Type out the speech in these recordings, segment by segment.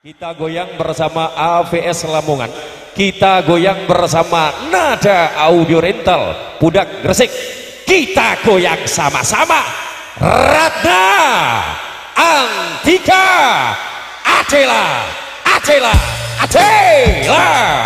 Kita goyang bersama AVS Lamongan. Kita goyang bersama Nada Audio Rental Pudak Gresik. Kita goyang sama-sama. Ratna Antika Acela Acela Acela.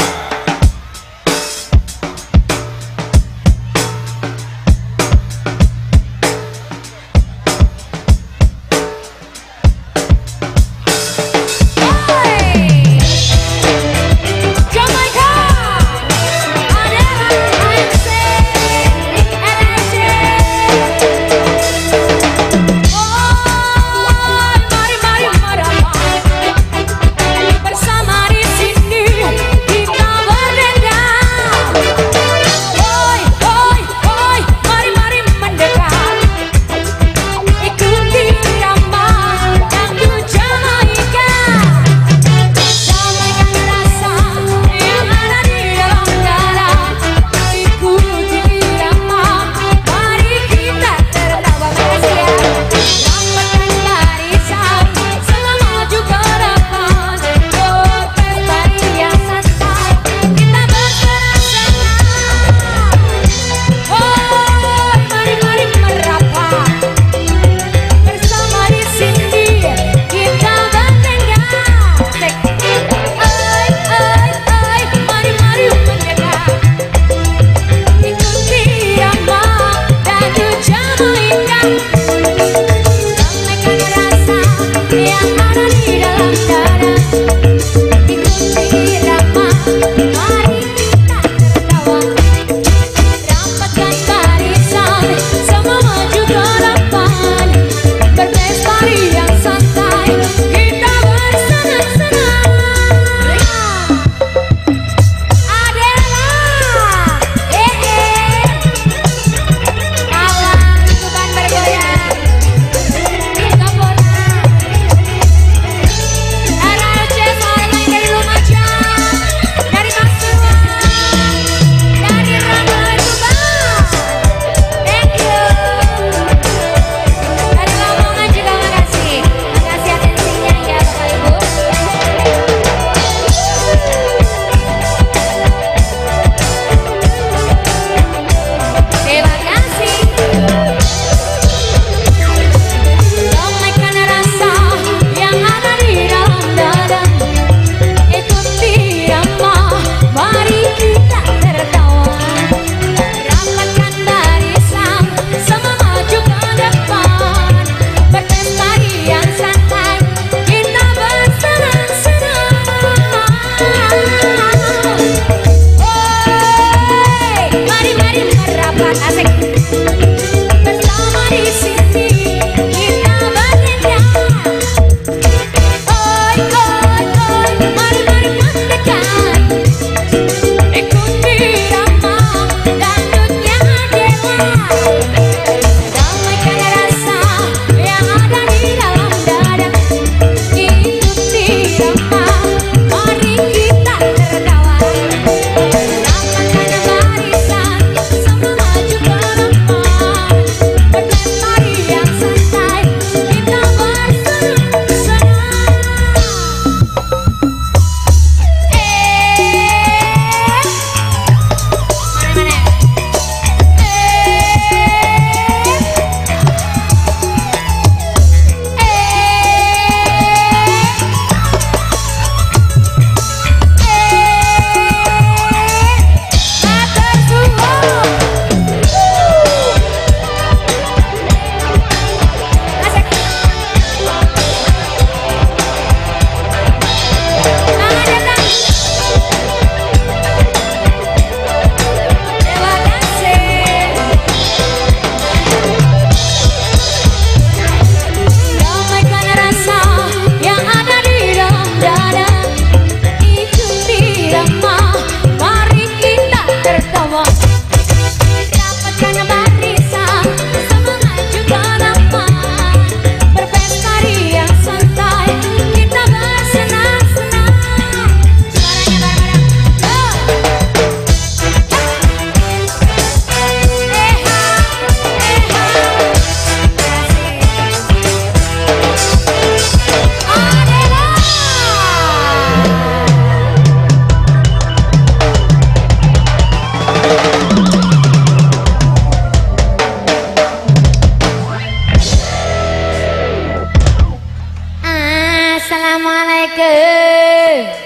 Assalamualaikum.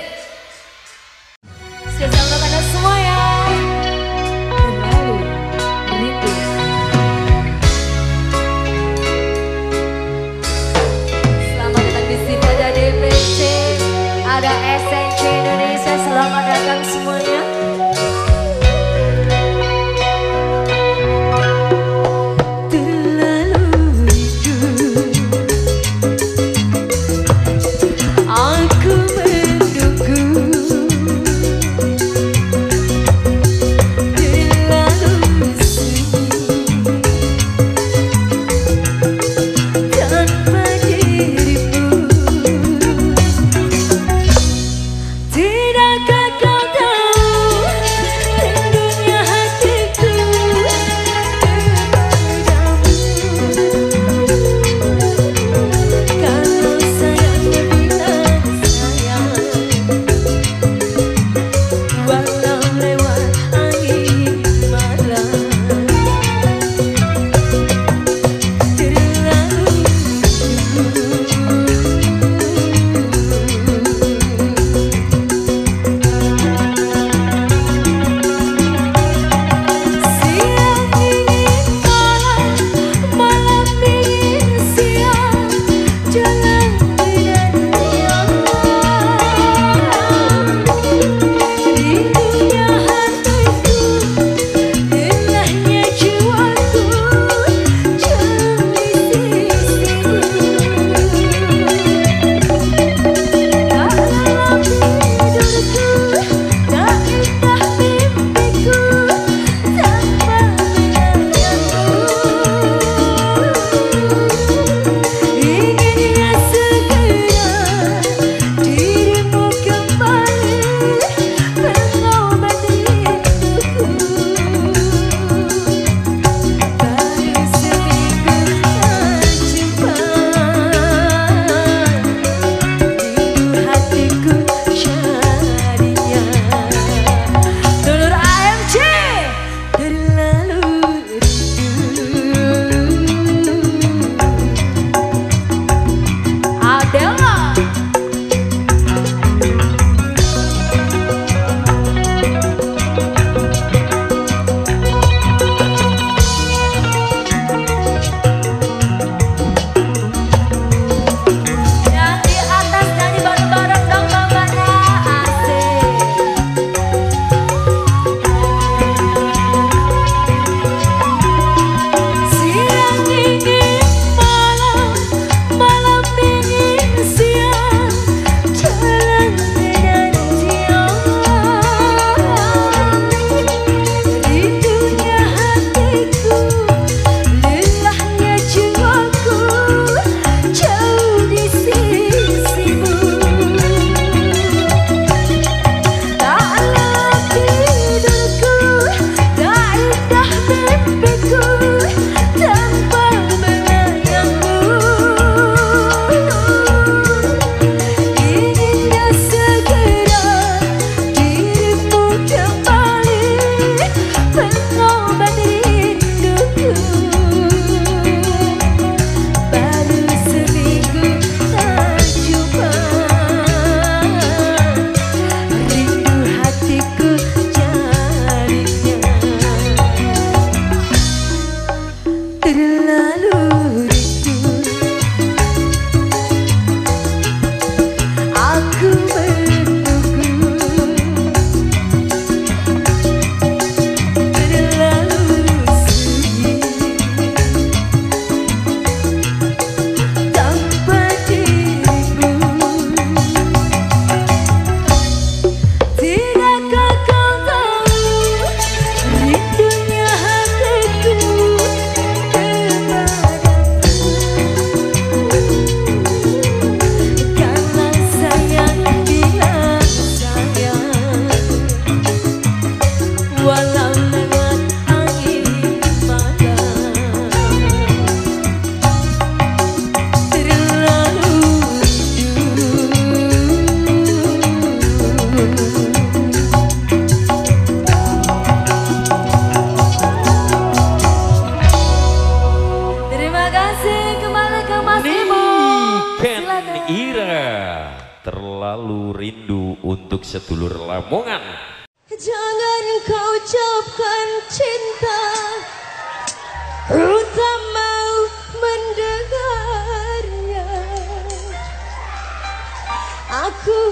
Aku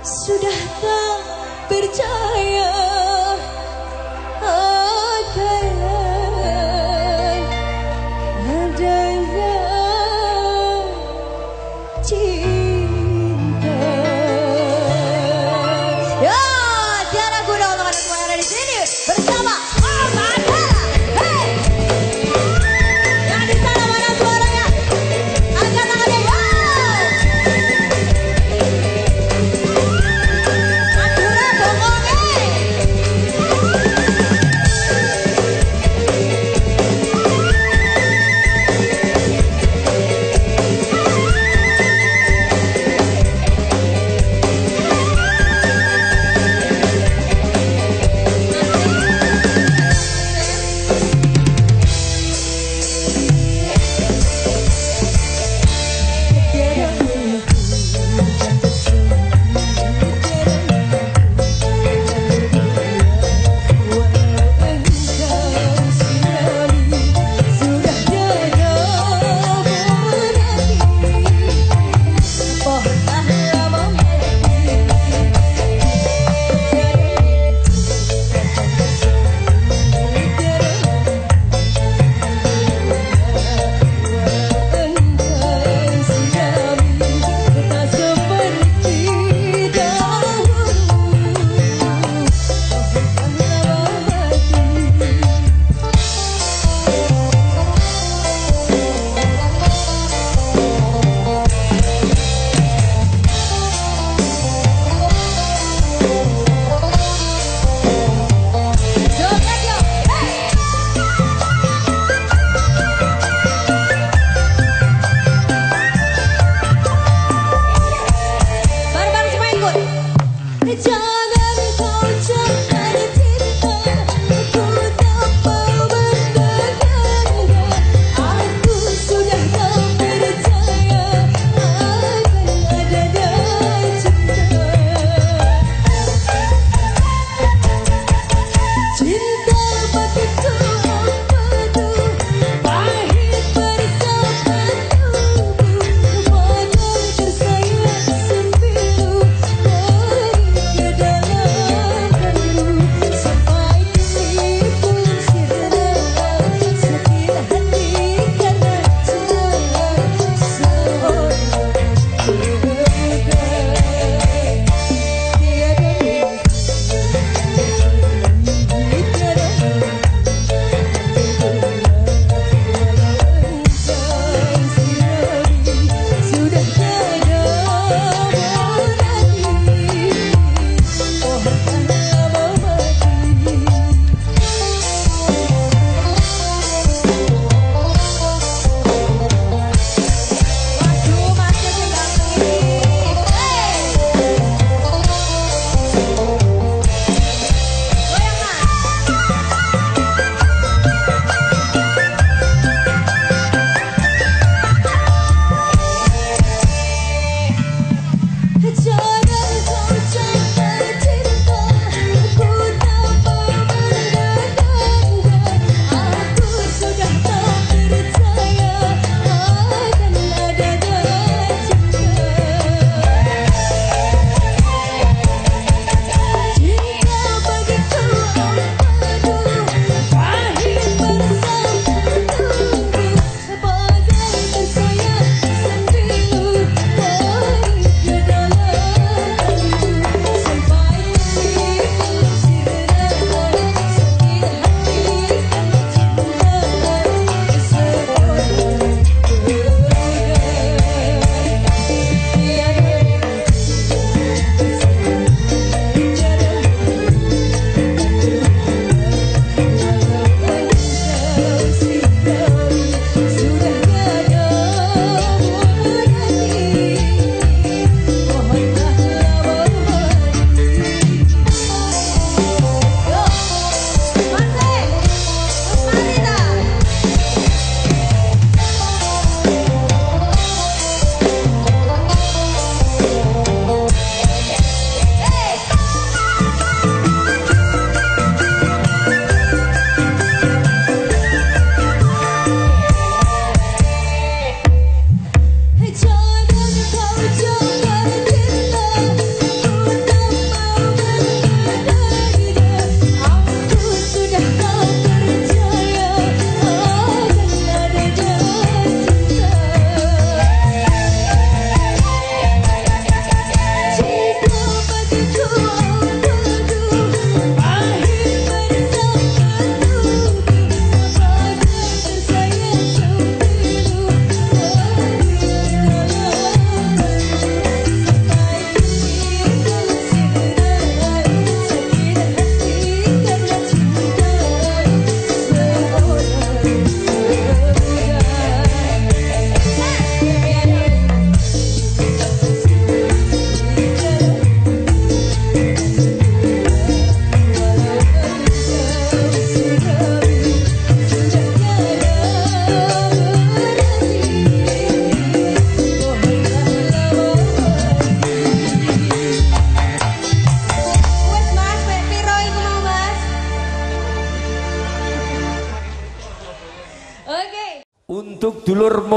sudah tak percaya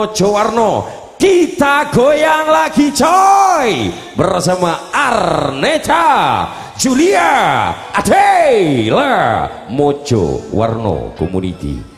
dulur Mojo Warno kita goyang lagi coy. Bersama Arneta Julia Adela Mojo Warno Community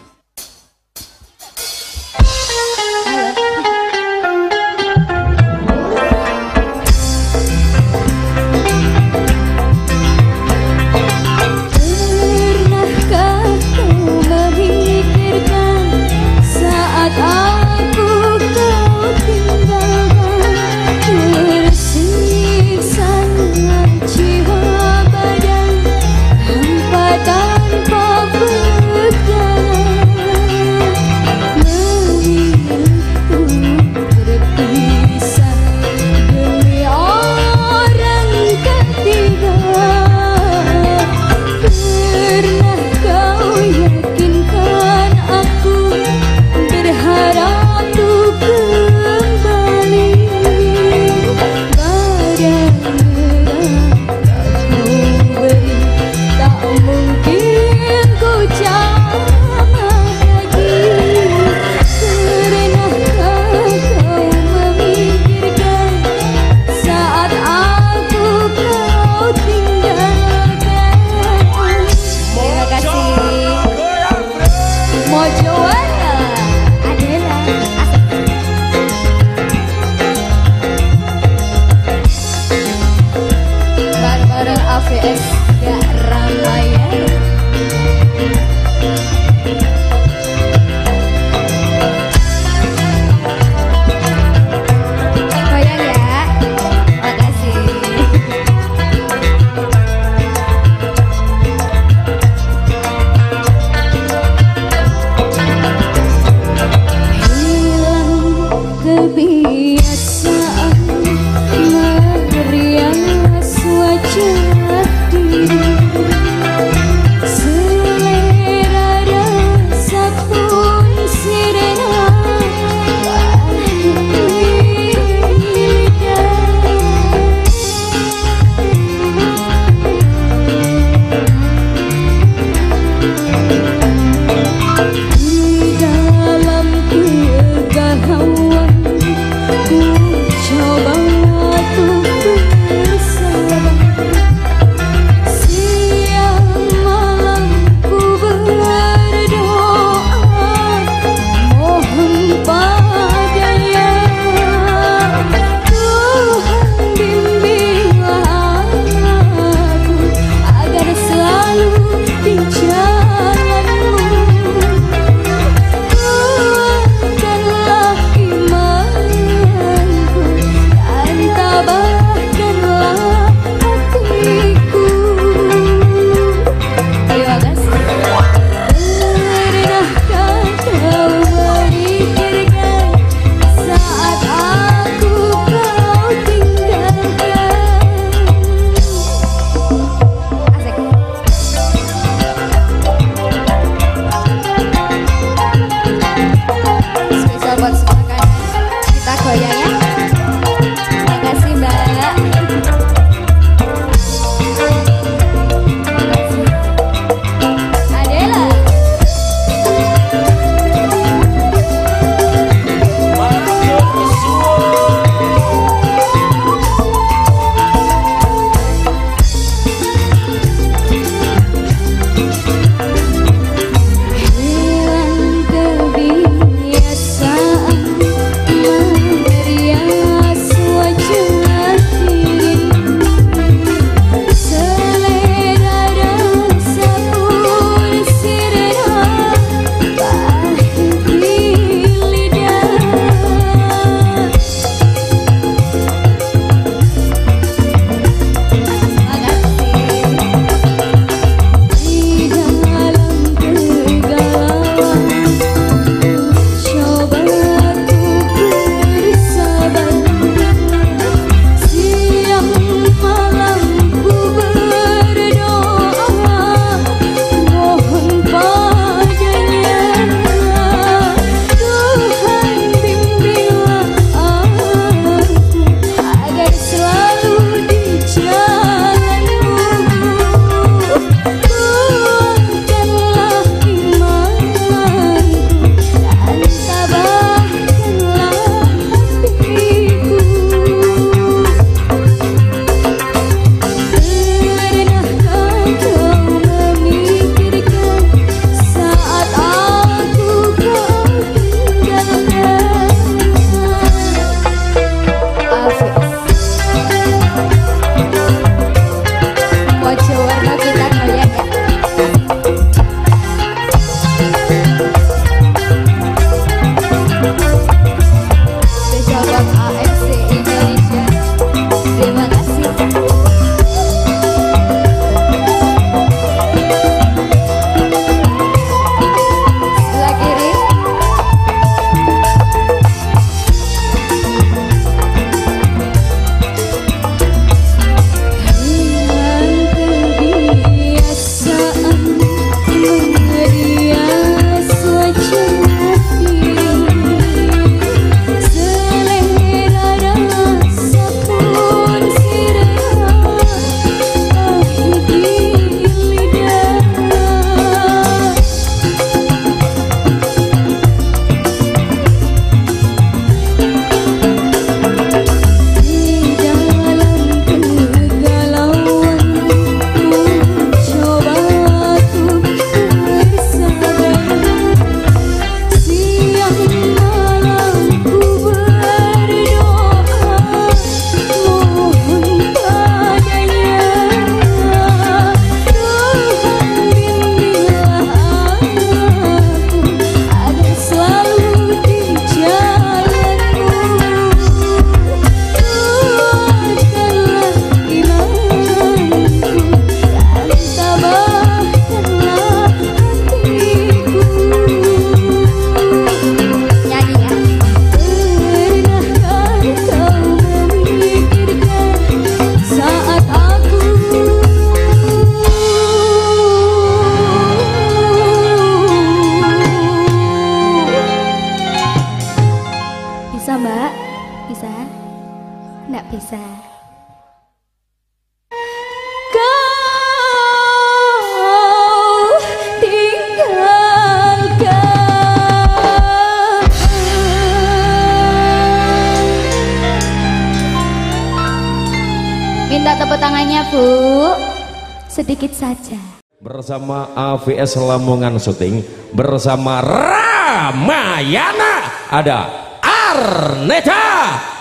Lamongan Syuting bersama Ramayana. Ada Arneta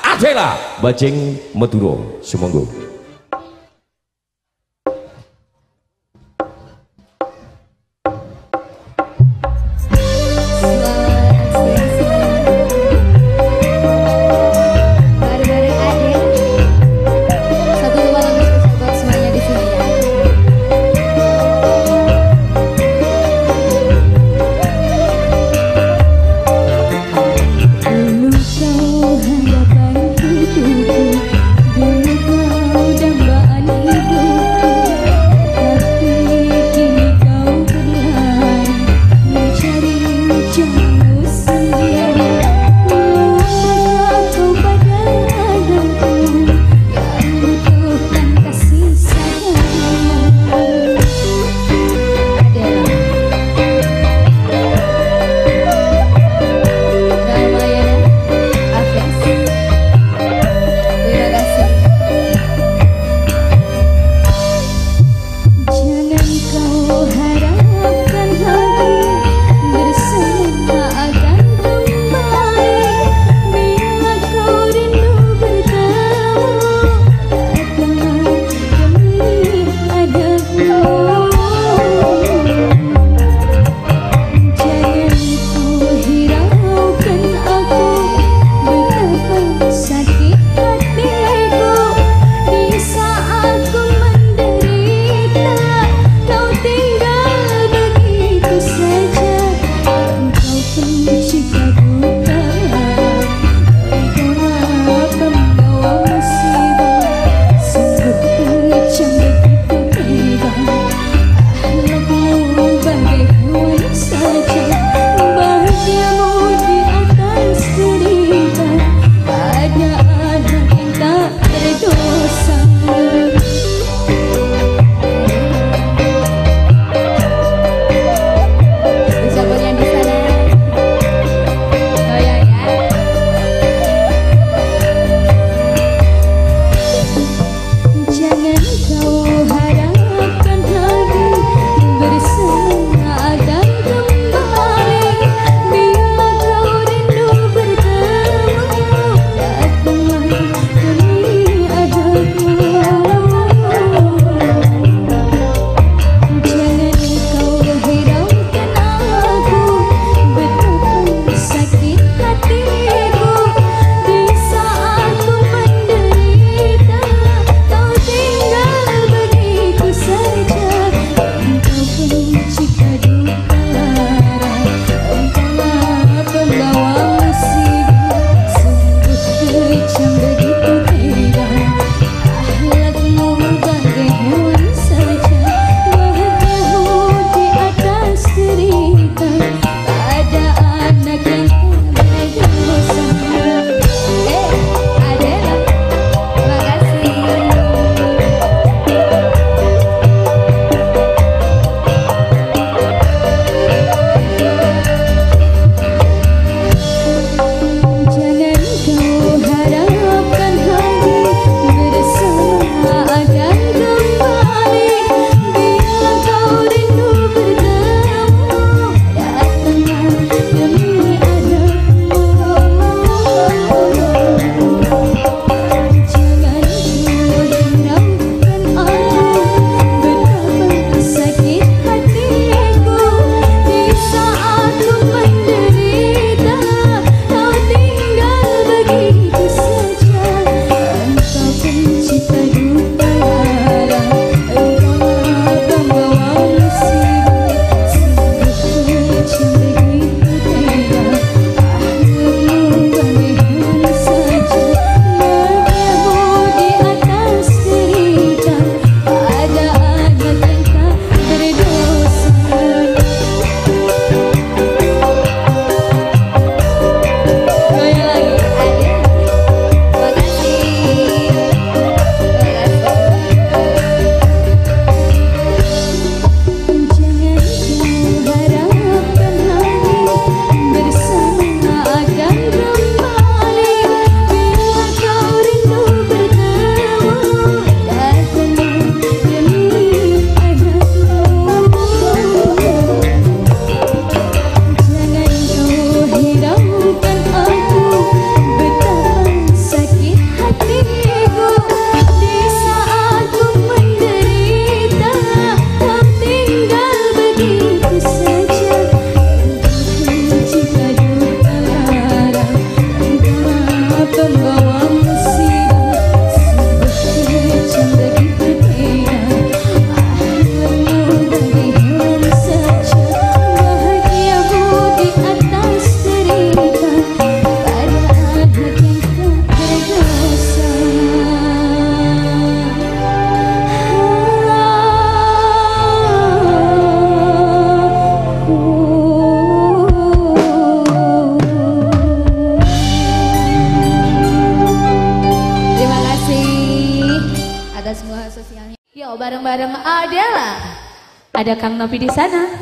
Adela. Bajing Maduro. Sumanggu. Ada Kang Novi di sana.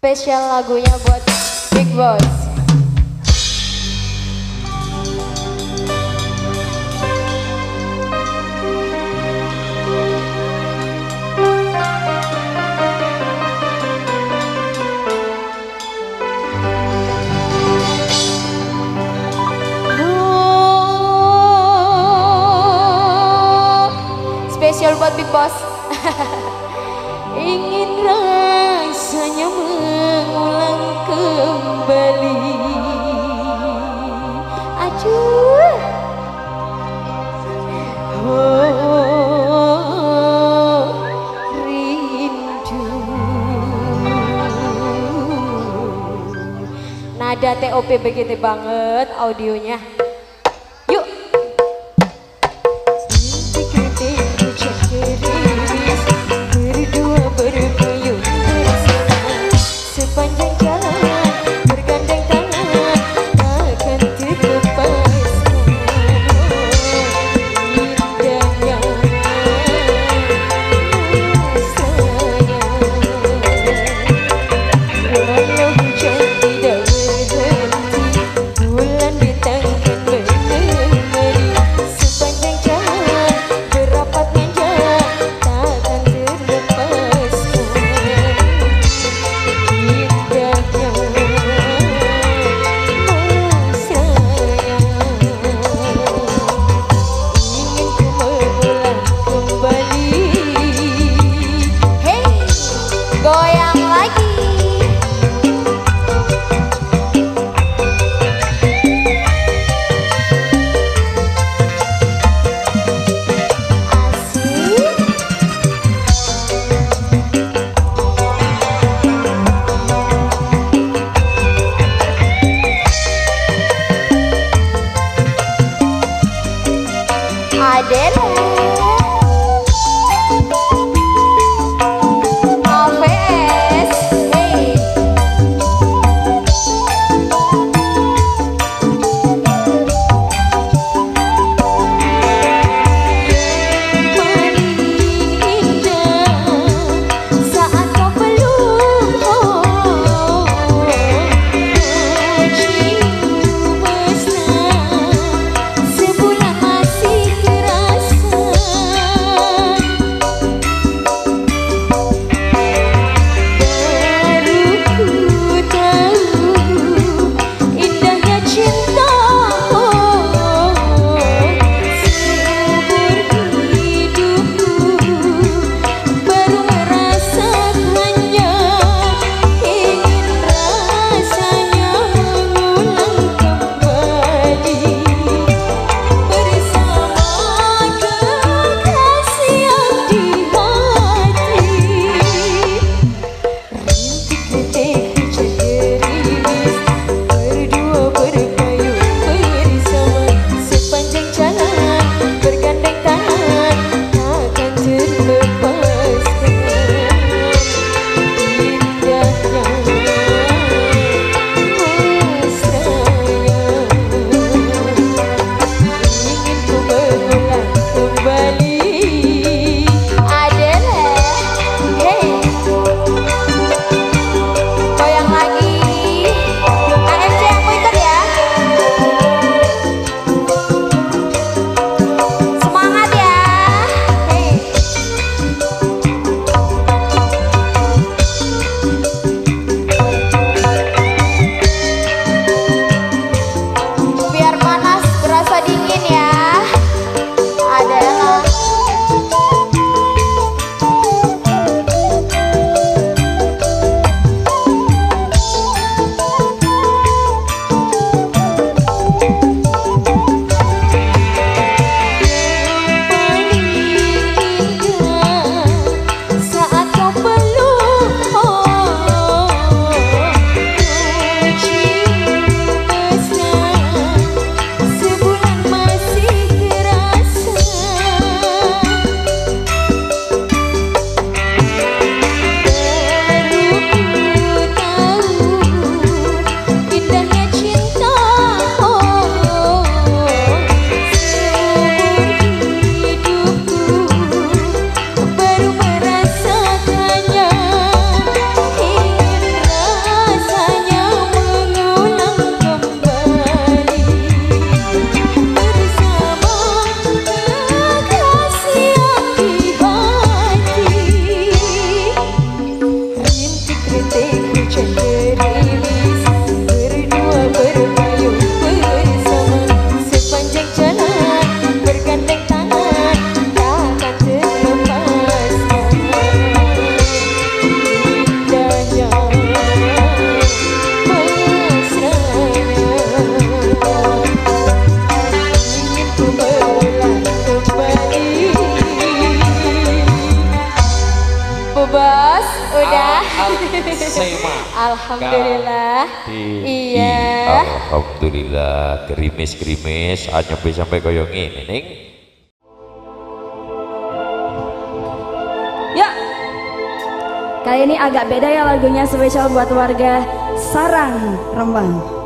Spesial lagunya buat Big Boss. Spesial buat Big Boss. Ingin rasanya mengulang kembali Aduh. Oh, rindu Nada TOP begitu banget audionya. Bisa sampai koyo ngene ning Ya. Kali ini agak beda ya lagunya spesial buat warga Sarang Rembang.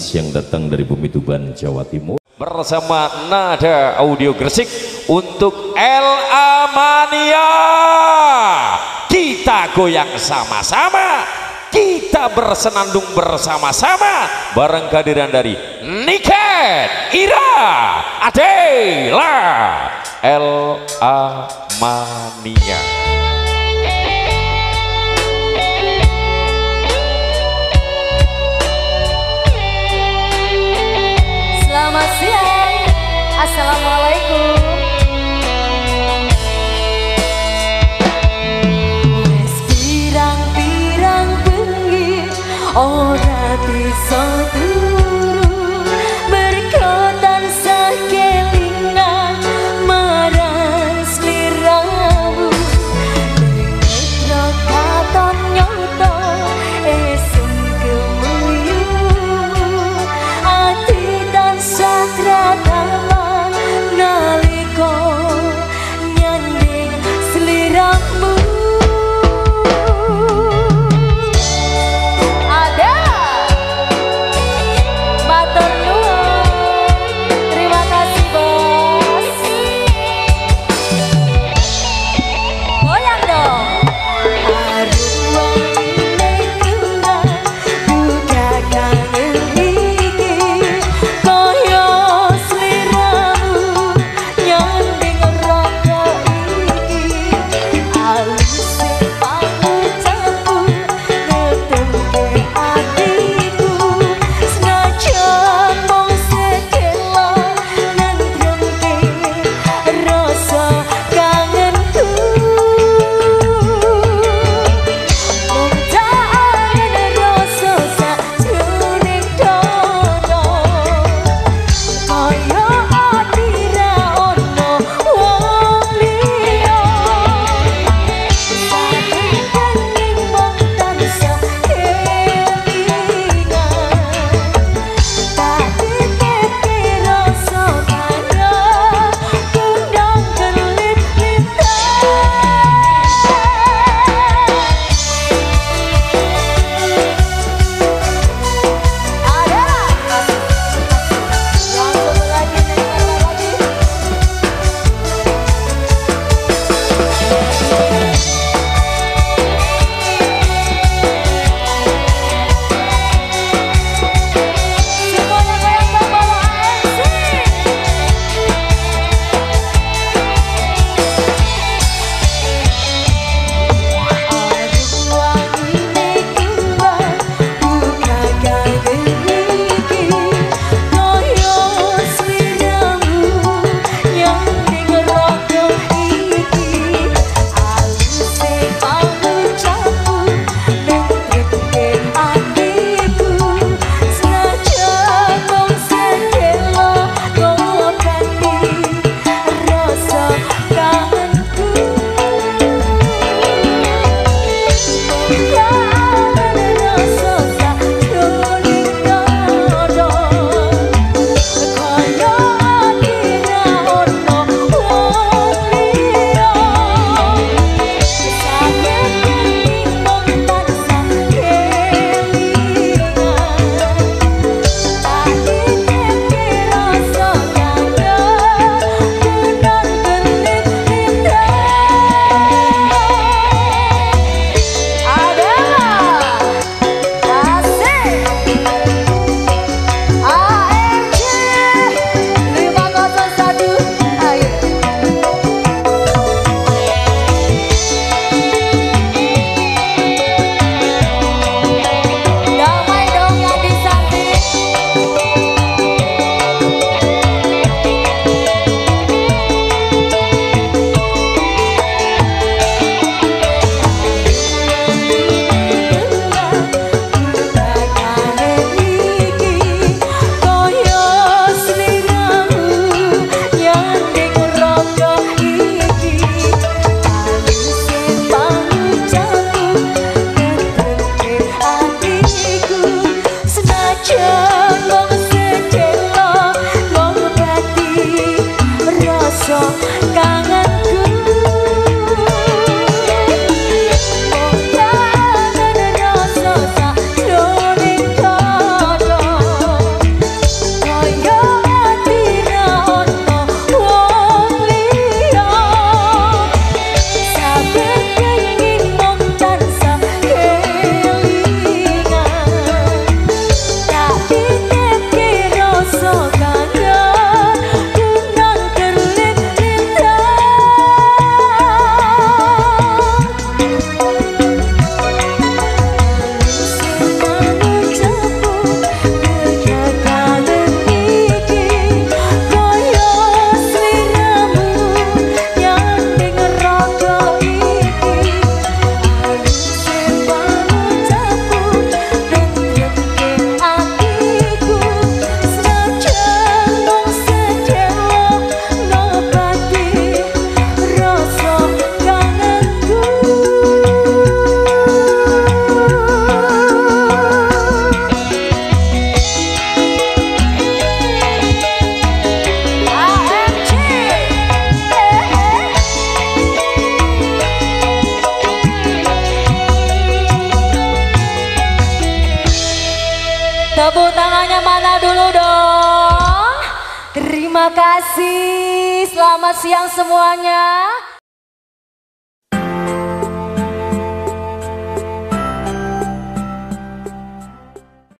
artis yang datang dari Bumi Tuban, Jawa Timur. Bersama Nada Audio Gresik untuk el amania. Kita goyang sama-sama. Kita bersenandung bersama-sama. Bareng kehadiran dari Niket Ira Adela el amania.